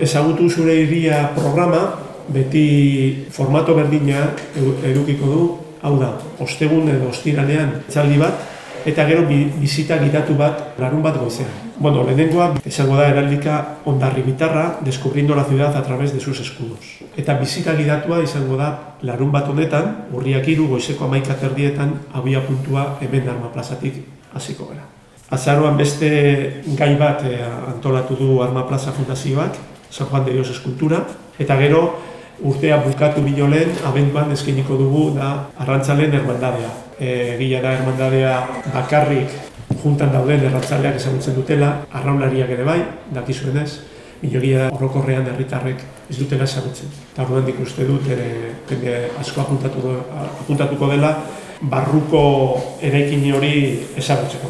ezagutu zure iria programa, beti formato berdina edu- edukiko du, hau da, ostegun edo ostiralean txaldi bat, eta gero bi, bizita gidatu bat larun bat goizean. Bueno, lehenengoa esango da heraldika ondarri bitarra, descubriendo la ciudad a través de sus escudos. Eta bizita gidatua izango da larun bat honetan, urriak hiru goizeko amaika terdietan, abia puntua hemen arma plazatik hasiko gara. Azaroan beste gai bat eh, antolatu du Arma Plaza Fundazioak, San Juan de Dios Eskultura, eta gero urtea bukatu binolen, abenduan eskainiko dugu da arrantzalen hermandadea. E, gila da hermandadea bakarrik juntan dauden errantzaleak ezagutzen dutela, arraunlariak ere bai, dakizuenez, Minogia da orokorrean herritarrek ez dutela ezagutzen. Eta orduan dik uste dut ere, jende asko apuntatu, apuntatuko dela barruko eraikin hori ezagutzeko.